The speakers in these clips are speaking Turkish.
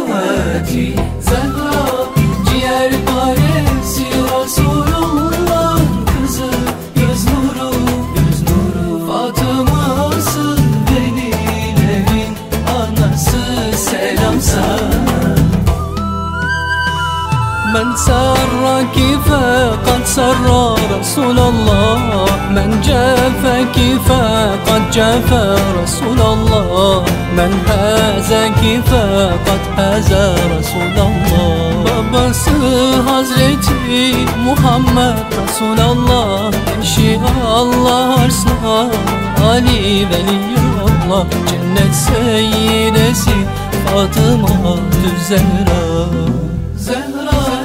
Zangwati, Zangwati. من سرك فقد سر رسول الله من جافك فقد جاف رسول الله من هازك فقد هاز رسول الله babası Hazreti Muhammed Resulallah Eşi Allah arsa Ali Veliyullah Cennet seyyidesi Fatıma Zehra. Zehra.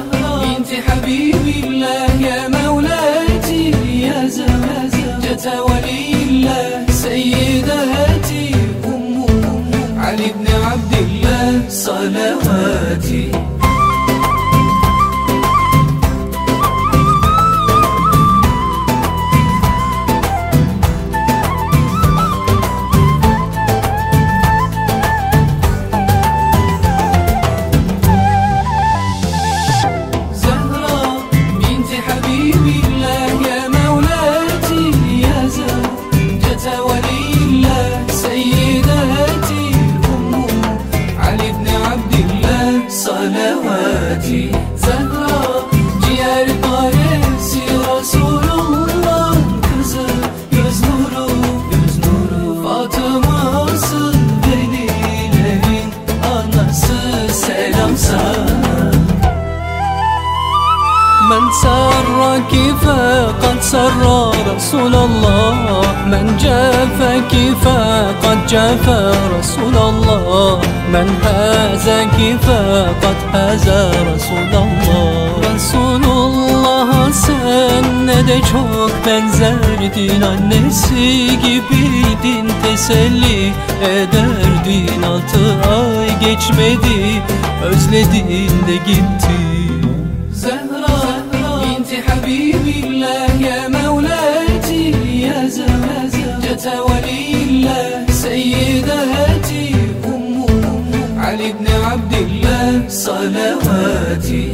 أنت حبيبي الله يا مولاتي يا زوجتي جت ولي الله سيداتي. أم. علي بن عبد الله صلواتي. Party. سرك فقد سر رسول الله من جافك فقد جفا رسول الله من هزك فقد هزا رسول الله Resulullah sen ne de çok benzerdin Annesi gibiydin teselli ederdin Altı ay geçmedi özledin de gittin حبيبي الله يا مولاتي يا زوجة ولي الله سيداتي أم علي بن عبد الله صلواتي.